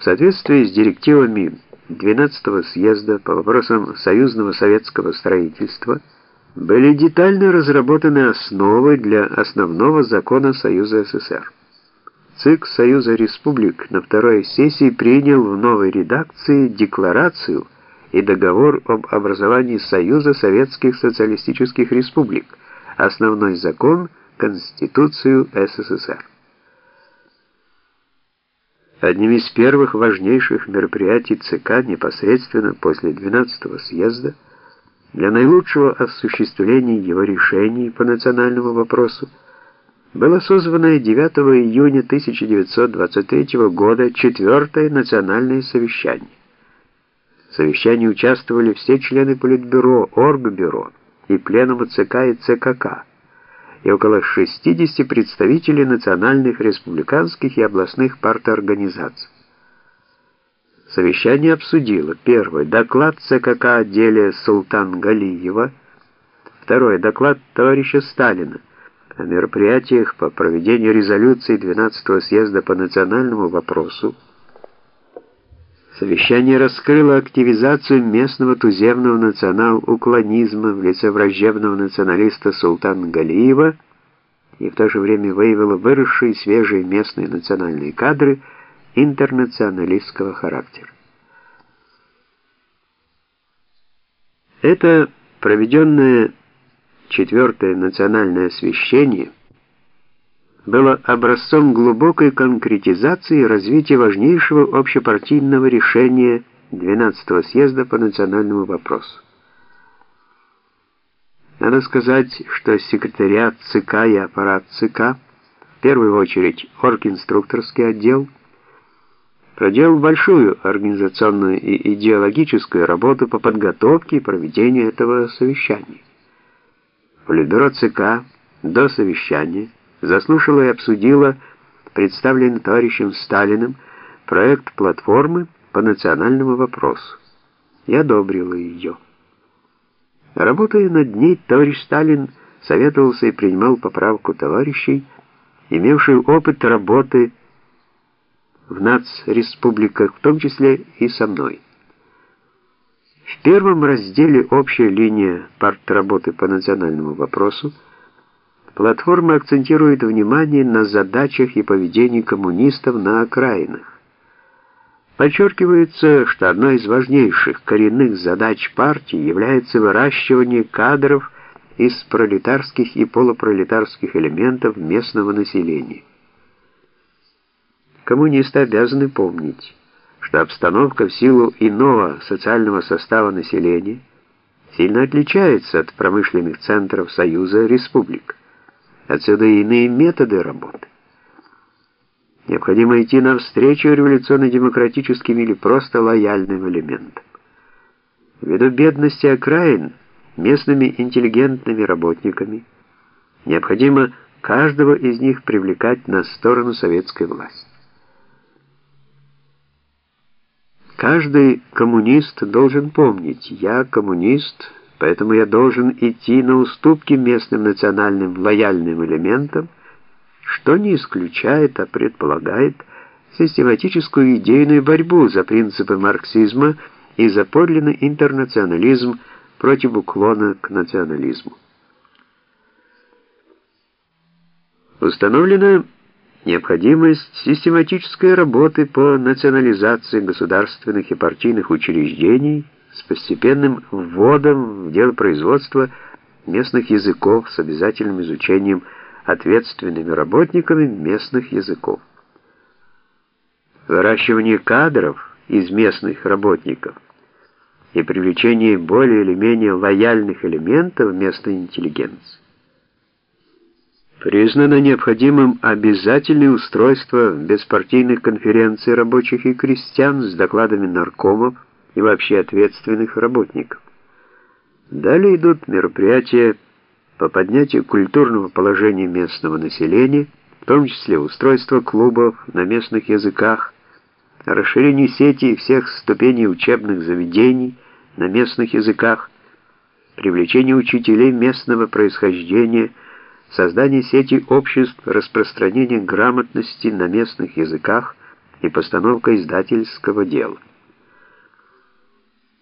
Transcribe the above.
В соответствии с директивами 12-го съезда по вопросам союзного советского строительства были детально разработаны основы для основного закона Союза СССР. ЦИК Союза Республик на второй сессии принял в новой редакции декларацию и договор об образовании Союза Советских Социалистических Республик, основной закон Конституцию СССР. Одним из первых важнейших мероприятий ЦК непосредственно после 12-го съезда для наилучшего осуществления его решений по национальному вопросу было созвано 9 июня 1923 года четвертое национальное совещание. В совещании участвовали все члены Политбюро, Оргбюро и Пленума ЦК и ЦКК и около 60 представителей национальных, республиканских и областных парторганизаций. Совещание обсудило первое доклад ЦКК отделе Султан Галиева, второе доклад товарища Сталина о мероприятиях по проведению резолюции 12-го съезда по национальному вопросу. Совещание раскрыло активизацию местного туземного национал-уклонизма в лице враждебного националиста Султана Галиева и в то же время выявило выросшие свежие местные национальные кадры интернационалистского характера. Это проведенное четвертое национальное освещение было образцом глубокой конкретизации развития важнейшего общепартийного решения 12-го съезда по национальному вопросу. Надо сказать, что секретариат ЦК и аппарат ЦК, в первую очередь оргинструкторский отдел, проделал большую организационную и идеологическую работу по подготовке и проведению этого совещания. Политбюро ЦК до совещания заслушала и обсудила представленный товарищем Сталиным проект платформы по национальному вопросу и одобрила ее. Работая над ней, товарищ Сталин советовался и принимал поправку товарищей, имевших опыт работы в нацреспубликах, в том числе и со мной. В первом разделе «Общая линия партработы по национальному вопросу» платформа акцентирует внимание на задачах и поведении коммунистов на окраинах. Подчеркивается, что одной из важнейших коренных задач партии является выращивание кадров из пролетарских и полупролетарских элементов местного населения. Коммунисты обязаны помнить, что обстановка в силу иного социального состава населения сильно отличается от промышленных центров Союза республик. Отсюда и иные методы работы. Необходимо идти навстречу революционно-демократическим или просто лояльным элементам. Ввиду бедности окраин местными интеллигентными работниками необходимо каждого из них привлекать на сторону советской власти. Каждый коммунист должен помнить, я коммунист, поэтому я должен идти на уступки местным национальным лояльным элементам, что не исключает, а предполагает систематическую идейную борьбу за принципы марксизма и за подлинный интернационализм против уклона к национализму. Установлено Необходимость систематической работы по национализации государственных и партийных учреждений с постепенным вводом в дело производства местных языков с обязательным изучением ответственными работниками местных языков. Выращивание кадров из местных работников и привлечение более или менее лояльных элементов местной интеллигенции Признано необходимым обязательное устройство беспартийных конференций рабочих и крестьян с докладами наркомов и вообще ответственных работников. Далее идут мероприятия по поднятию культурного положения местного населения, в том числе устройство клубов на местных языках, расширение сети всех ступеней учебных заведений на местных языках, привлечение учителей местного происхождения – создание сети обществ распространения грамотности на местных языках и постановка издательского дела.